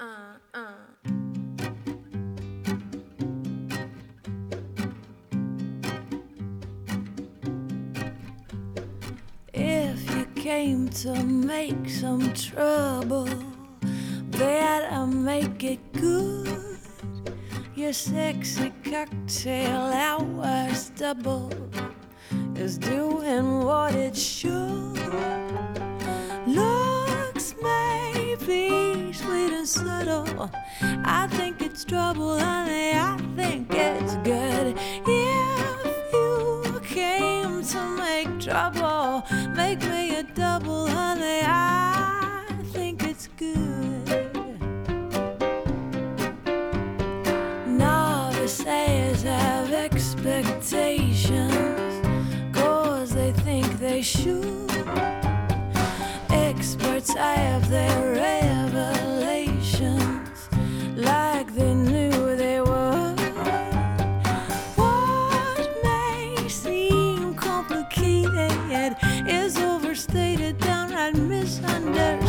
uh, uh. If you came to make some trouble, better make it good. Your sexy cocktail hours double is doing what it should. And subtle. I think it's trouble, honey. I think it's good. If you came to make trouble, make me a double, honey. I think it's good. Novices have expectations, cause they think they should. Experts have their is overstated, downright misunderstood.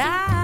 that.